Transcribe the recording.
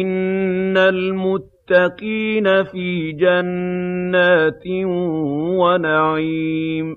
إِنَّ الْمُتَّقِينَ فِي جَنَّاتٍ وَنَعِيمٍ